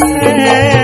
है